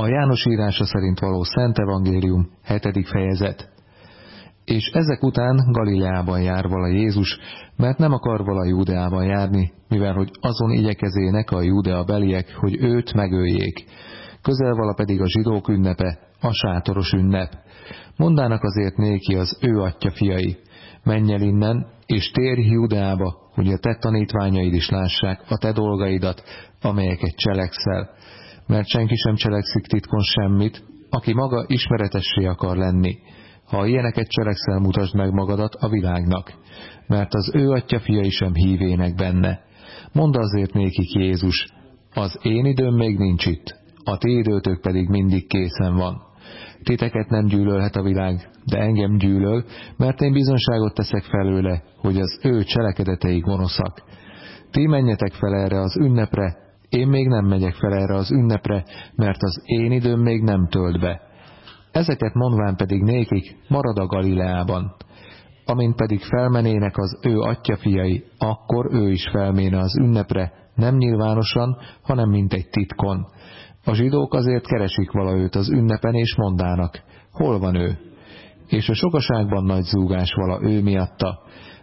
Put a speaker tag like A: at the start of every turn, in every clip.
A: A János írása szerint való Szent Evangélium, 7. fejezet. És ezek után Galileában jár vala Jézus, mert nem akar vala Júdeában járni, mivel hogy azon igyekezének a Júdea beliek, hogy őt megöljék. Közel vala pedig a zsidók ünnepe, a sátoros ünnep. Mondának azért néki az ő atya fiai, menj el innen, és térj Júdeába, hogy a te tanítványaid is lássák a te dolgaidat, amelyeket cselekszel mert senki sem cselekszik titkon semmit, aki maga ismeretessé akar lenni. Ha ilyeneket cselekszel, mutasd meg magadat a világnak, mert az ő atya fiai sem hívének benne. Mondd azért nékik Jézus, az én időm még nincs itt, a ti időtök pedig mindig készen van. Titeket nem gyűlölhet a világ, de engem gyűlöl, mert én bizonságot teszek felőle, hogy az ő cselekedetei gonoszak. Ti menjetek fel erre az ünnepre, én még nem megyek fel erre az ünnepre, mert az én időm még nem tölt be. Ezeket mondván pedig nékik marad a Galileában. Amint pedig felmenének az ő atyafiai, akkor ő is felméne az ünnepre, nem nyilvánosan, hanem mint egy titkon. A zsidók azért keresik vala őt az ünnepen, és mondának, hol van ő? És a sokaságban nagy zúgás vala ő miatta.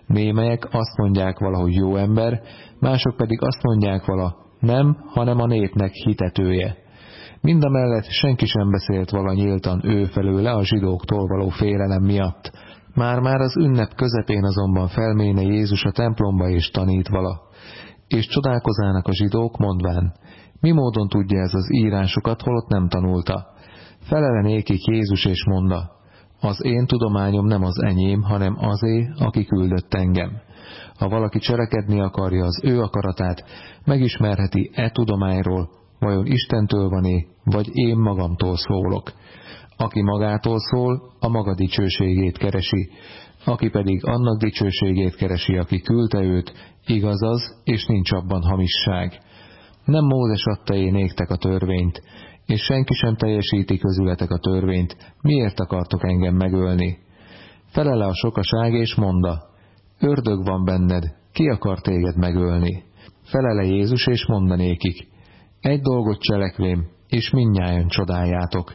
A: Némelyek azt mondják valahogy jó ember, mások pedig azt mondják vala, nem, hanem a népnek hitetője. Mindamellett senki sem beszélt vala nyíltan ő felőle a zsidóktól való félelem miatt. Már-már az ünnep közepén azonban felméne Jézus a templomba és tanít vala. És csodálkozának a zsidók, mondván, mi módon tudja ez az írásokat, holott nem tanulta. Felele nékik Jézus és monda, az én tudományom nem az enyém, hanem azé, aki küldött engem. Ha valaki cselekedni akarja az ő akaratát, megismerheti e tudományról, vajon Istentől van-e, vagy én magamtól szólok. Aki magától szól, a maga dicsőségét keresi, aki pedig annak dicsőségét keresi, aki küldte őt, igaz az, és nincs abban hamisság. Nem Mózes adta én néktek a törvényt, és senki sem teljesíti közületek a törvényt, miért akartok engem megölni? Felele a sokaság, és monda, ördög van benned, ki akar téged megölni? Felele Jézus, és mondanékik, egy dolgot cselekvém, és minnyáján csodáljátok.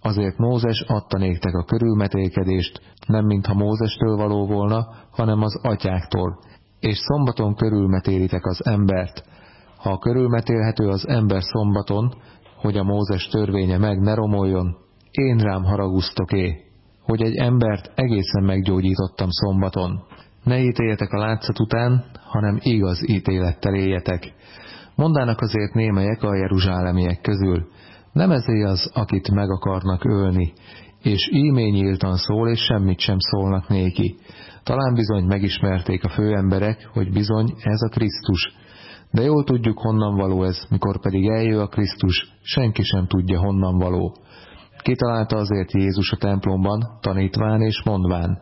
A: Azért Mózes adta néktek a körülmetélkedést, nem mintha Mózestől való volna, hanem az atyáktól, és szombaton körülmetéritek az embert. Ha körülmetélhető az ember szombaton, hogy a Mózes törvénye meg ne romoljon, én rám haragusztok-é, hogy egy embert egészen meggyógyítottam szombaton. Ne ítéljetek a látszat után, hanem igaz ítélettel éljetek. Mondának azért némelyek a jeruzsálemiek közül, nem ezé az, akit meg akarnak ölni, és ímény nyíltan szól, és semmit sem szólnak néki. Talán bizony megismerték a főemberek, hogy bizony ez a Krisztus. De jól tudjuk, honnan való ez, mikor pedig eljö a Krisztus, senki sem tudja, honnan való. Kitalálta azért Jézus a templomban, tanítván és mondván,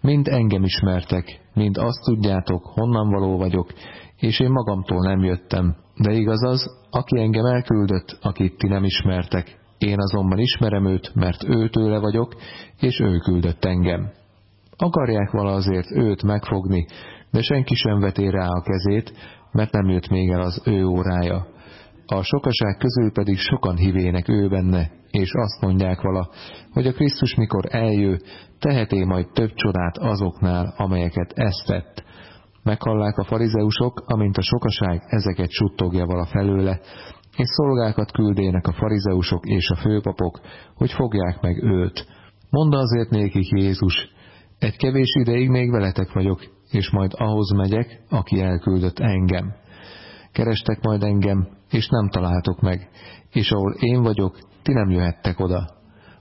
A: mind engem ismertek, mind azt tudjátok, honnan való vagyok, és én magamtól nem jöttem. De igaz az, aki engem elküldött, akit ti nem ismertek. Én azonban ismerem őt, mert őtőle vagyok, és ő küldött engem. Akarják vala azért őt megfogni, de senki sem veti rá a kezét, mert nem jött még el az ő órája. A sokaság közül pedig sokan hivének ő benne, és azt mondják vala, hogy a Krisztus mikor eljő, teheté majd több csodát azoknál, amelyeket ezt tett. Meghallák a farizeusok, amint a sokaság ezeket suttogja vala felőle, és szolgákat küldének a farizeusok és a főpapok, hogy fogják meg őt. Mondd azért nékik Jézus, egy kevés ideig még veletek vagyok, és majd ahhoz megyek, aki elküldött engem. Kerestek majd engem, és nem találtok meg, és ahol én vagyok, ti nem jöhettek oda.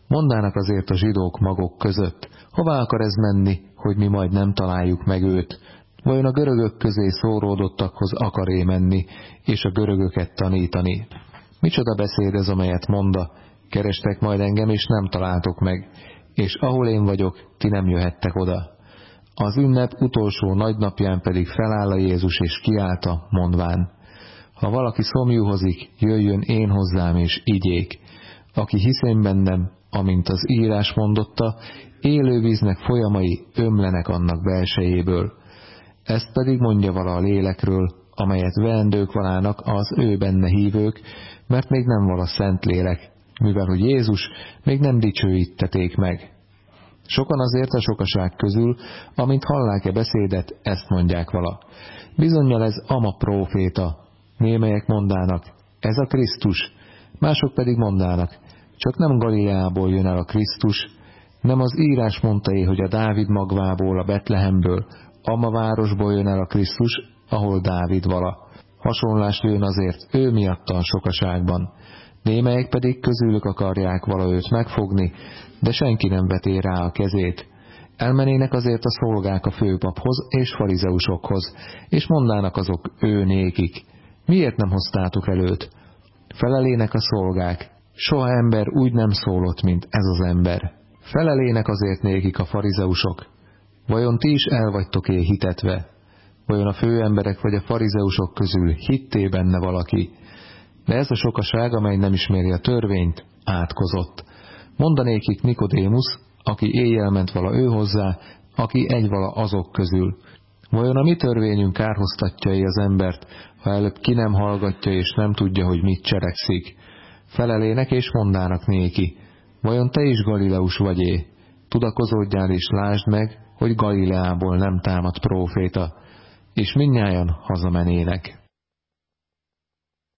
A: Mondának azért a zsidók magok között, hová akar ez menni, hogy mi majd nem találjuk meg őt, vajon a görögök közé szóródottakhoz akar-é menni, és a görögöket tanítani. Micsoda beszéd ez, amelyet monda, kerestek majd engem, és nem találtok meg, és ahol én vagyok, ti nem jöhettek oda. Az ünnep utolsó nagy napján pedig feláll a Jézus, és kiállta, mondván, ha valaki szomjúhozik, jöjjön én hozzám, és igyék. Aki hiszem bennem, amint az írás mondotta, élő víznek folyamai ömlenek annak belsejéből. Ezt pedig mondja vala a lélekről, amelyet vendők valának az ő benne hívők, mert még nem vala szent lélek, mivel hogy Jézus még nem dicsőítették meg. Sokan azért a sokaság közül, amint hallák-e beszédet, ezt mondják vala. Bizonyal ez ama próféta. Némelyek mondának, ez a Krisztus, mások pedig mondának, csak nem Galileából jön el a Krisztus, nem az írás mondta -e, hogy a Dávid magvából, a Betlehemből, ama városból jön el a Krisztus, ahol Dávid vala. Hasonlás jön azért ő miatta a sokaságban. Némelyek pedig közülük akarják vala megfogni, de senki nem veté rá a kezét. Elmenének azért a szolgák a főpaphoz és farizeusokhoz, és mondának azok ő nékik. Miért nem hoztátok előt? Felelének a szolgák. Soha ember úgy nem szólott, mint ez az ember. Felelének azért nékik a farizeusok. Vajon ti is el vagytok-é hitetve? Vajon a főemberek vagy a farizeusok közül hitté benne valaki? De ez a sokaság, amely nem ismeri a törvényt, átkozott. Mondanékik Nikodémus, aki éjjel ment vala ő hozzá, aki egy vala azok közül. Vajon a mi törvényünk kárhoztatja az embert, ha előbb ki nem hallgatja és nem tudja, hogy mit cselekszik? Felelének és mondának néki, vajon te is Galileus vagy-é? Tudakozódjál és lásd meg, hogy Galileából nem támad próféta, és minnyájan hazamenének.